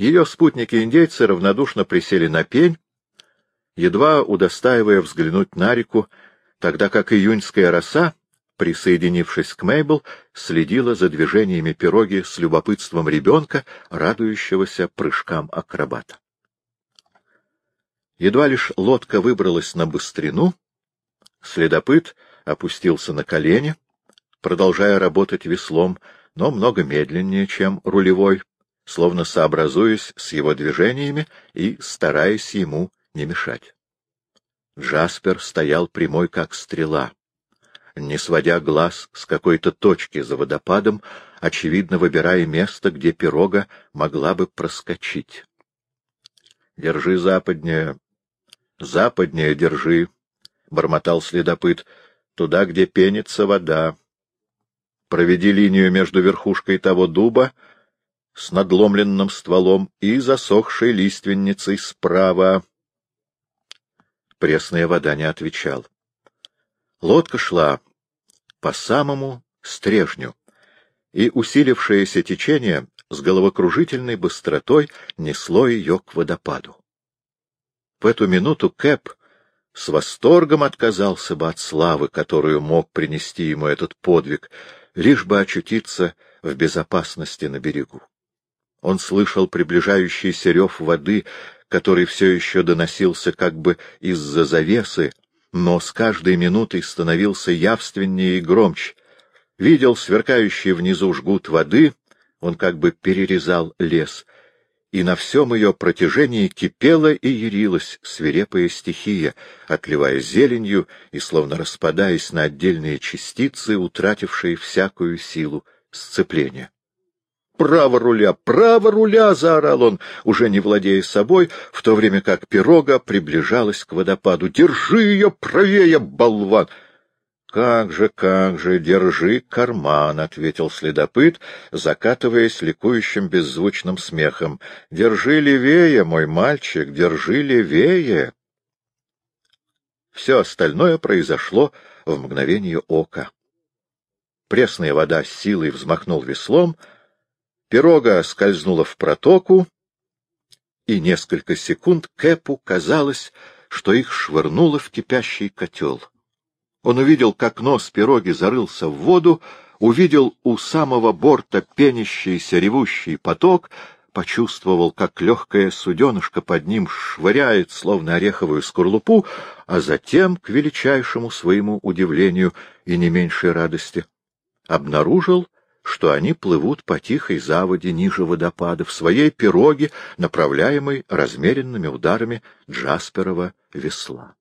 Ее спутники-индейцы равнодушно присели на пень, едва удостаивая взглянуть на реку, тогда как июньская роса, присоединившись к Мейбл, следила за движениями пироги с любопытством ребенка, радующегося прыжкам акробата. Едва лишь лодка выбралась на быстрину, следопыт опустился на колени, продолжая работать веслом, но много медленнее, чем рулевой, словно сообразуясь с его движениями и стараясь ему не мешать. Джаспер стоял прямой, как стрела, не сводя глаз с какой-то точки за водопадом, очевидно выбирая место, где пирога могла бы проскочить. — Держи западнее, западнее держи, — бормотал следопыт, — туда, где пенится вода. Проведи линию между верхушкой того дуба с надломленным стволом и засохшей лиственницей справа. Пресная вода не отвечал. Лодка шла по самому стрежню, и усилившееся течение с головокружительной быстротой несло ее к водопаду. В эту минуту Кэп с восторгом отказался бы от славы, которую мог принести ему этот подвиг, лишь бы очутиться в безопасности на берегу. Он слышал приближающийся рев воды, который все еще доносился как бы из-за завесы, но с каждой минутой становился явственнее и громче. Видел сверкающий внизу жгут воды, он как бы перерезал лес, и на всем ее протяжении кипела и ярилась свирепая стихия, отливая зеленью и словно распадаясь на отдельные частицы, утратившие всякую силу сцепления право руля, право руля! — заорал он, уже не владея собой, в то время как пирога приближалась к водопаду. — Держи ее правее, болван! — Как же, как же, держи карман, — ответил следопыт, закатываясь ликующим беззвучным смехом. — Держи левее, мой мальчик, держи левее! Все остальное произошло в мгновение ока. Пресная вода с силой взмахнул веслом — Пирога скользнула в протоку, и несколько секунд Кэпу казалось, что их швырнуло в кипящий котел. Он увидел, как нос пироги зарылся в воду, увидел у самого борта пенящийся ревущий поток, почувствовал, как легкая суденышко под ним швыряет, словно ореховую скорлупу, а затем, к величайшему своему удивлению и не меньшей радости, обнаружил, что они плывут по тихой заводе ниже водопада, в своей пироге, направляемой размеренными ударами Джасперова весла.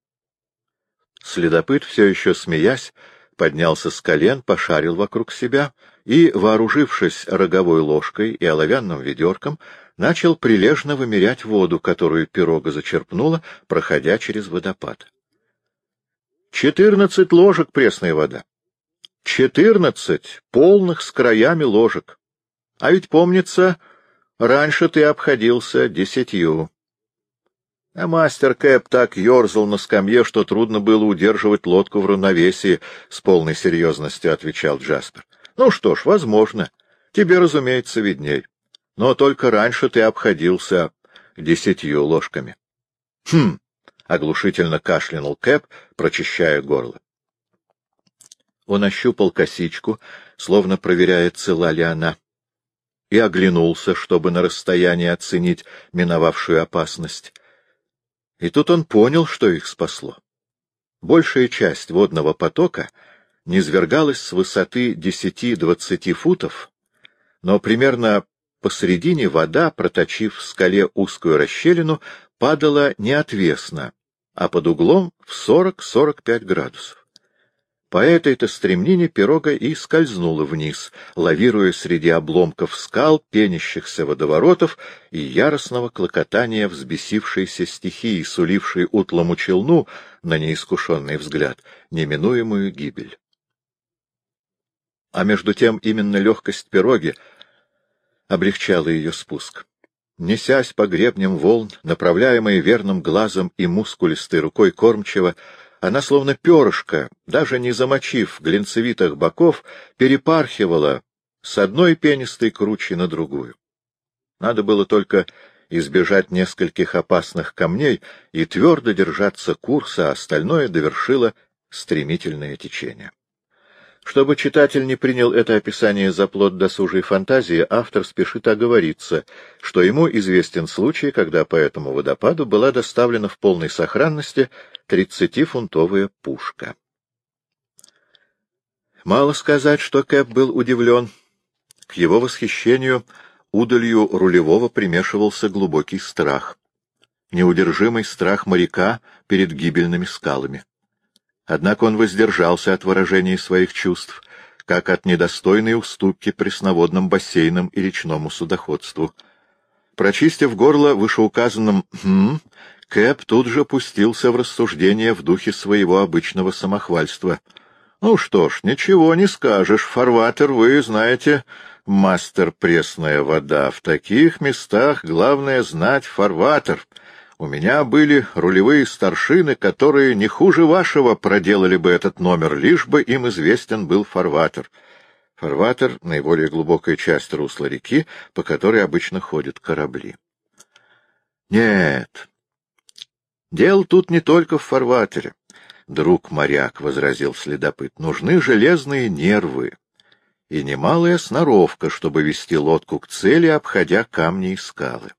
Следопыт, все еще смеясь, поднялся с колен, пошарил вокруг себя и, вооружившись роговой ложкой и оловянным ведерком, начал прилежно вымерять воду, которую пирога зачерпнула, проходя через водопад. Четырнадцать ложек пресной вода. Четырнадцать полных с краями ложек. А ведь, помнится, раньше ты обходился десятью. А мастер Кэп так ерзал на скамье, что трудно было удерживать лодку в равновесии, — с полной серьезностью отвечал Джаспер. — Ну что ж, возможно. Тебе, разумеется, видней. Но только раньше ты обходился десятью ложками. — Хм! — оглушительно кашлянул Кэп, прочищая горло. Он ощупал косичку, словно проверяя, цела ли она, и оглянулся, чтобы на расстоянии оценить миновавшую опасность. И тут он понял, что их спасло. Большая часть водного потока низвергалась с высоты десяти-двадцати футов, но примерно посредине вода, проточив в скале узкую расщелину, падала не отвесно, а под углом в сорок-сорок пять градусов. По этой-то стремнине пирога и скользнула вниз, лавируя среди обломков скал, пенящихся водоворотов и яростного клокотания взбесившейся стихии, сулившей утлому челну, на неискушенный взгляд, неминуемую гибель. А между тем именно легкость пироги облегчала ее спуск. Несясь по гребням волн, направляемые верным глазом и мускулистой рукой кормчего, она, словно перышко, даже не замочив глинцевитых боков, перепархивала с одной пенистой кручи на другую. Надо было только избежать нескольких опасных камней и твердо держаться курса, а остальное довершило стремительное течение. Чтобы читатель не принял это описание за плод досужей фантазии, автор спешит оговориться, что ему известен случай, когда по этому водопаду была доставлена в полной сохранности 30-фунтовая пушка. Мало сказать, что Кэп был удивлен. К его восхищению удалью рулевого примешивался глубокий страх. Неудержимый страх моряка перед гибельными скалами. Однако он воздержался от выражения своих чувств, как от недостойной уступки пресноводным бассейнам и речному судоходству. Прочистив горло вышеуказанным «хм», Кэп тут же пустился в рассуждение в духе своего обычного самохвальства. «Ну что ж, ничего не скажешь, фарватер, вы знаете, мастер пресная вода. В таких местах главное знать фарватер». У меня были рулевые старшины, которые не хуже вашего проделали бы этот номер, лишь бы им известен был фарватер. Фарватер — наиболее глубокая часть русла реки, по которой обычно ходят корабли. Нет, дело тут не только в фарватере. Друг моряк, — возразил следопыт, — нужны железные нервы и немалая сноровка, чтобы вести лодку к цели, обходя камни и скалы.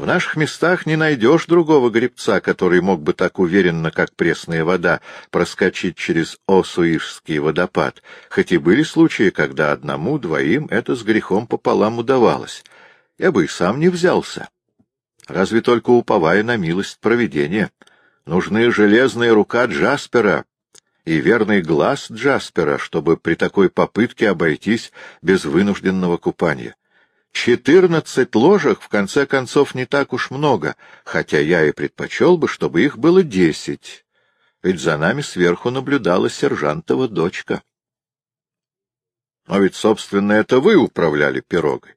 В наших местах не найдешь другого гребца, который мог бы так уверенно, как пресная вода, проскочить через Осуишский водопад, хоть и были случаи, когда одному, двоим это с грехом пополам удавалось. Я бы и сам не взялся. Разве только уповая на милость провидения. Нужны железная рука Джаспера и верный глаз Джаспера, чтобы при такой попытке обойтись без вынужденного купания. Четырнадцать ложек, в конце концов, не так уж много, хотя я и предпочел бы, чтобы их было десять, ведь за нами сверху наблюдала сержантова дочка. Но ведь, собственно, это вы управляли пирогой.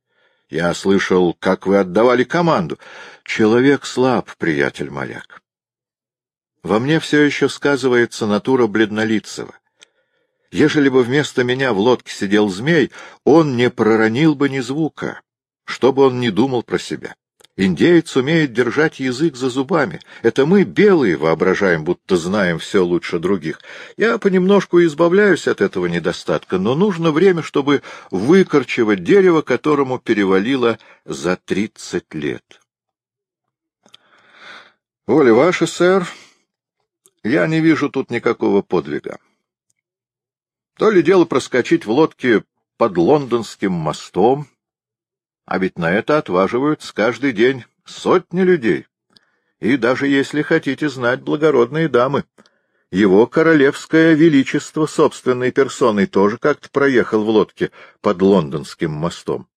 Я слышал, как вы отдавали команду. Человек слаб, приятель-моряк. Во мне все еще сказывается натура бледнолицего. Ежели бы вместо меня в лодке сидел змей, он не проронил бы ни звука, что бы он ни думал про себя. Индеец умеет держать язык за зубами. Это мы, белые, воображаем, будто знаем все лучше других. Я понемножку избавляюсь от этого недостатка, но нужно время, чтобы выкорчевать дерево, которому перевалило за тридцать лет. Воля ваша, сэр, я не вижу тут никакого подвига. То ли дело проскочить в лодке под лондонским мостом, а ведь на это отваживаются каждый день сотни людей. И даже если хотите знать, благородные дамы, его королевское величество собственной персоной тоже как-то проехал в лодке под лондонским мостом.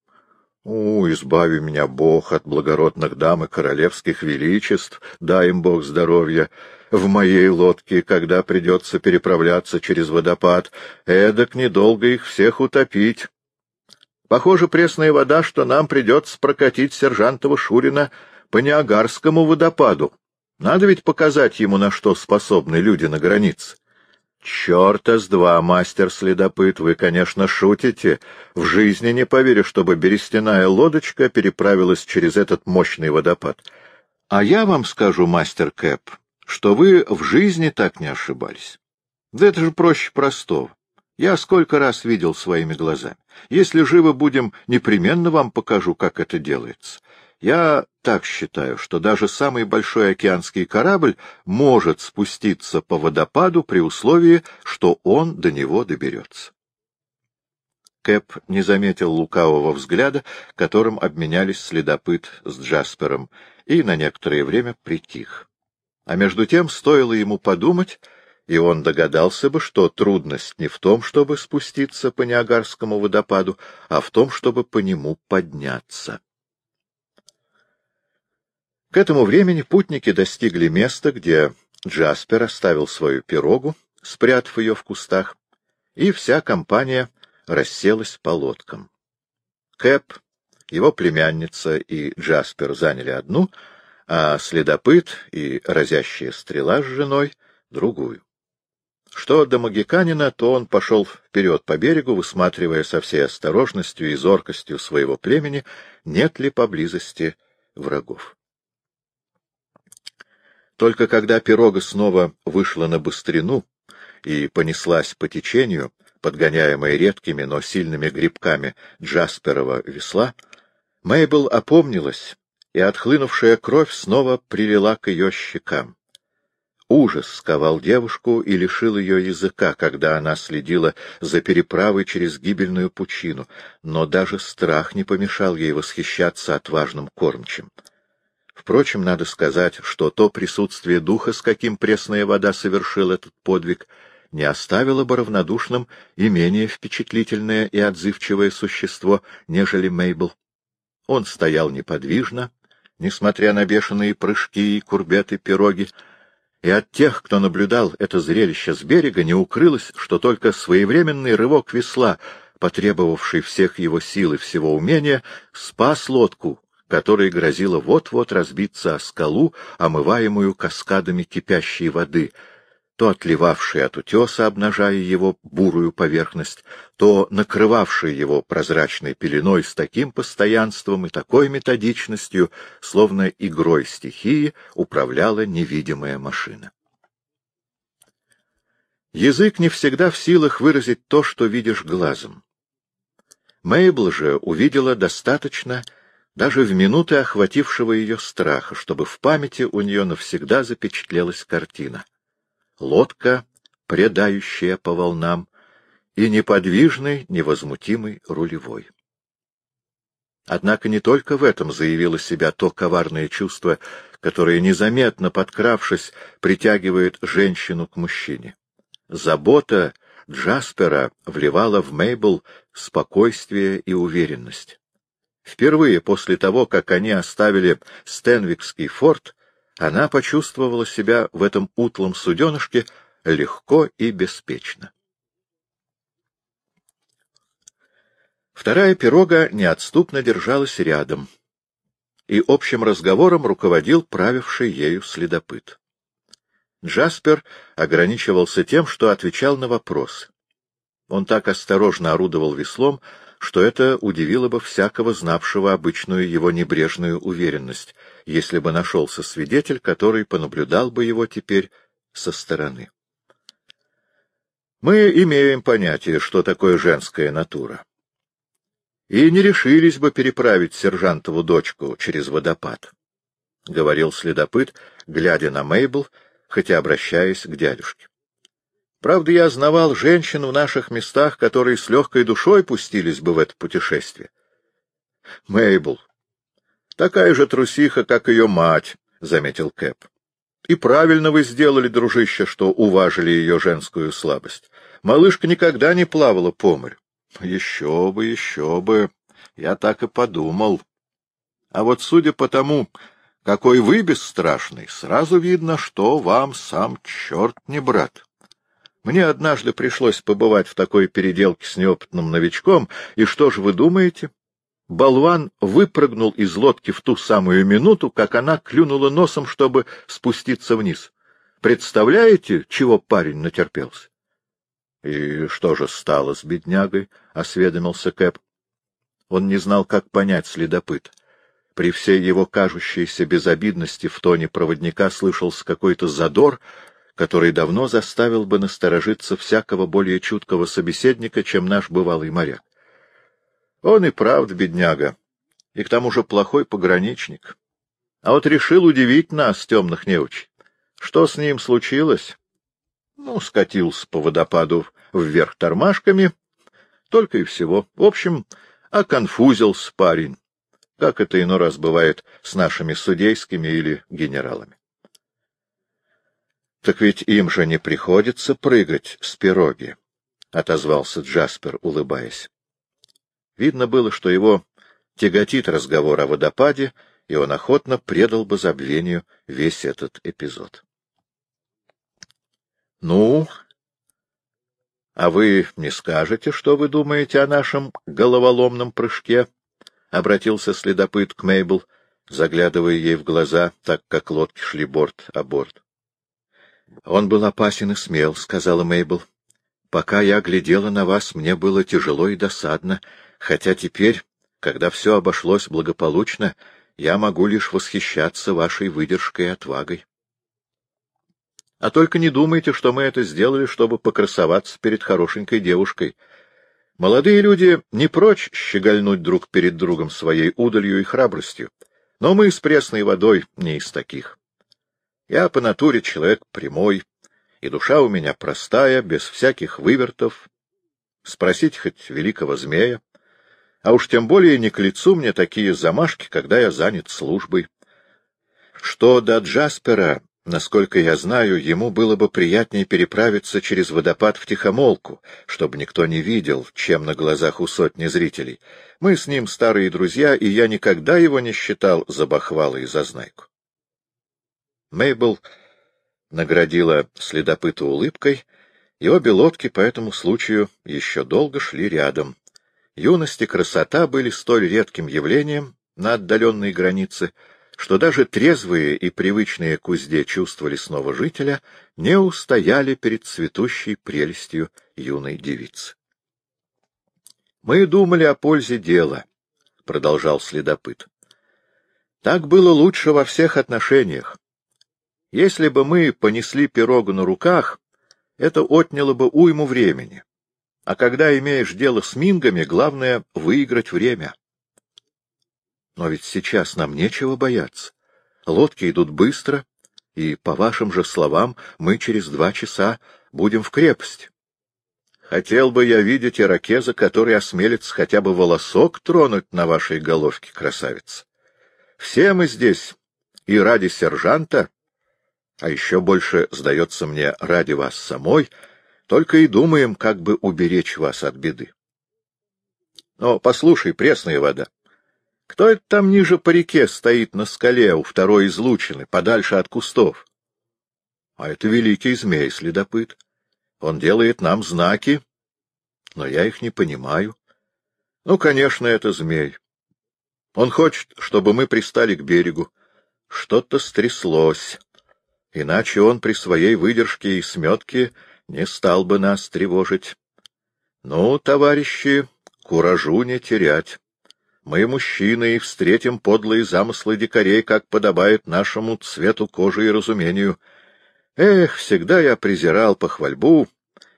У, избави меня Бог от благородных дам и королевских величеств, дай им Бог здоровья в моей лодке, когда придется переправляться через водопад, эдак недолго их всех утопить. Похоже, пресная вода, что нам придется прокатить сержантова Шурина по Ниагарскому водопаду. Надо ведь показать ему, на что способны люди на границе. Черта с два, мастер-следопыт, вы, конечно, шутите. В жизни не поверю, чтобы берестяная лодочка переправилась через этот мощный водопад. А я вам скажу, мастер Кэп, что вы в жизни так не ошибались. Да это же проще простого. Я сколько раз видел своими глазами. Если живо будем, непременно вам покажу, как это делается. Я так считаю, что даже самый большой океанский корабль может спуститься по водопаду при условии, что он до него доберется. Кэп не заметил лукавого взгляда, которым обменялись следопыт с Джаспером, и на некоторое время притих. А между тем стоило ему подумать, и он догадался бы, что трудность не в том, чтобы спуститься по Ниагарскому водопаду, а в том, чтобы по нему подняться. К этому времени путники достигли места, где Джаспер оставил свою пирогу, спрятав ее в кустах, и вся компания расселась по лодкам. Кэп, его племянница и Джаспер заняли одну — а следопыт и разящая стрела с женой — другую. Что до Магиканина, то он пошел вперед по берегу, высматривая со всей осторожностью и зоркостью своего племени, нет ли поблизости врагов. Только когда пирога снова вышла на быстрину и понеслась по течению, подгоняемая редкими, но сильными грибками Джасперова весла, Мейбл опомнилась, и отхлынувшая кровь снова прилила к ее щекам. Ужас сковал девушку и лишил ее языка, когда она следила за переправой через гибельную пучину, но даже страх не помешал ей восхищаться отважным кормчим. Впрочем, надо сказать, что то присутствие духа, с каким пресная вода совершил этот подвиг, не оставило бы равнодушным и менее впечатлительное и отзывчивое существо, нежели Мейбл. Он стоял неподвижно, несмотря на бешеные прыжки и курбеты пироги, и от тех, кто наблюдал это зрелище с берега, не укрылось, что только своевременный рывок весла, потребовавший всех его сил и всего умения, спас лодку, которой грозило вот-вот разбиться о скалу, омываемую каскадами кипящей воды — то отливавший от утеса, обнажая его бурую поверхность, то накрывавший его прозрачной пеленой с таким постоянством и такой методичностью, словно игрой стихии управляла невидимая машина. Язык не всегда в силах выразить то, что видишь глазом. Мейбл же увидела достаточно даже в минуты охватившего ее страха, чтобы в памяти у нее навсегда запечатлелась картина — лодка, предающая по волнам, и неподвижный, невозмутимый рулевой. Однако не только в этом заявило себя то коварное чувство, которое, незаметно подкравшись, притягивает женщину к мужчине. Забота Джаспера вливала в Мейбл спокойствие и уверенность. Впервые после того, как они оставили Стенвикский форт, она почувствовала себя в этом утлом суденышке легко и беспечно. Вторая пирога неотступно держалась рядом, и общим разговором руководил правивший ею следопыт. Джаспер ограничивался тем, что отвечал на вопросы. Он так осторожно орудовал веслом, что это удивило бы всякого знавшего обычную его небрежную уверенность, если бы нашелся свидетель, который понаблюдал бы его теперь со стороны. Мы имеем понятие, что такое женская натура. И не решились бы переправить сержантову дочку через водопад, — говорил следопыт, глядя на Мейбл, хотя обращаясь к дядюшке. Правда, я знавал женщин в наших местах, которые с легкой душой пустились бы в это путешествие. — Мейбл, такая же трусиха, как ее мать, — заметил Кэп. — И правильно вы сделали, дружище, что уважили ее женскую слабость. Малышка никогда не плавала по морю. — Еще бы, еще бы. Я так и подумал. А вот судя по тому, какой вы бесстрашный, сразу видно, что вам сам черт не брат. Мне однажды пришлось побывать в такой переделке с неопытным новичком, и что же вы думаете? Болван выпрыгнул из лодки в ту самую минуту, как она клюнула носом, чтобы спуститься вниз. Представляете, чего парень натерпелся? — И что же стало с беднягой? — осведомился Кэп. Он не знал, как понять следопыт. При всей его кажущейся безобидности в тоне проводника слышался какой-то задор, который давно заставил бы насторожиться всякого более чуткого собеседника, чем наш бывалый моряк. Он и правда бедняга, и к тому же плохой пограничник. А вот решил удивить нас, темных неуч. Что с ним случилось? Ну, скатился по водопаду вверх тормашками, только и всего. В общем, оконфузился парень, как это иной раз бывает с нашими судейскими или генералами. Так ведь им же не приходится прыгать с пироги, — отозвался Джаспер, улыбаясь. Видно было, что его тяготит разговор о водопаде, и он охотно предал бы забвению весь этот эпизод. — Ну, а вы не скажете, что вы думаете о нашем головоломном прыжке? — обратился следопыт к Мейбл, заглядывая ей в глаза, так как лодки шли борт о борт. Он был опасен и смел, — сказала Мейбл. Пока я глядела на вас, мне было тяжело и досадно, хотя теперь, когда все обошлось благополучно, я могу лишь восхищаться вашей выдержкой и отвагой. А только не думайте, что мы это сделали, чтобы покрасоваться перед хорошенькой девушкой. Молодые люди не прочь щегольнуть друг перед другом своей удалью и храбростью, но мы с пресной водой не из таких. Я по натуре человек прямой, и душа у меня простая, без всяких вывертов. Спросить хоть великого змея, а уж тем более не к лицу мне такие замашки, когда я занят службой. Что до Джаспера, насколько я знаю, ему было бы приятнее переправиться через водопад в тихомолку, чтобы никто не видел, чем на глазах у сотни зрителей. Мы с ним старые друзья, и я никогда его не считал за бахвала и зазнайку. Мейбл наградила следопыта улыбкой, и обе лодки по этому случаю еще долго шли рядом, Юность и красота были столь редким явлением на отдаленной границе, что даже трезвые и привычные к узде чувства лесного жителя не устояли перед цветущей прелестью юной девицы. «Мы думали о пользе дела», — продолжал следопыт. «Так было лучше во всех отношениях. Если бы мы понесли пирогу на руках, это отняло бы уйму времени. А когда имеешь дело с мингами, главное — выиграть время. Но ведь сейчас нам нечего бояться. Лодки идут быстро, и, по вашим же словам, мы через два часа будем в крепость. Хотел бы я видеть иракеза, который осмелится хотя бы волосок тронуть на вашей головке, красавица. Все мы здесь и ради сержанта, а еще больше, сдается мне, ради вас самой — только и думаем, как бы уберечь вас от беды. Но послушай, пресная вода, кто это там ниже по реке стоит на скале у второй излучины, подальше от кустов? А это великий змей-следопыт. Он делает нам знаки, но я их не понимаю. Ну, конечно, это змей. Он хочет, чтобы мы пристали к берегу. Что-то стряслось, иначе он при своей выдержке и сметке не стал бы нас тревожить. Ну, товарищи, куражу не терять. Мы, мужчины, и встретим подлые замыслы дикарей, как подобает нашему цвету кожи и разумению. Эх, всегда я презирал похвальбу,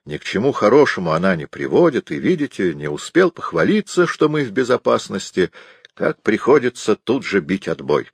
ни к чему хорошему она не приводит, и, видите, не успел похвалиться, что мы в безопасности, как приходится тут же бить отбой.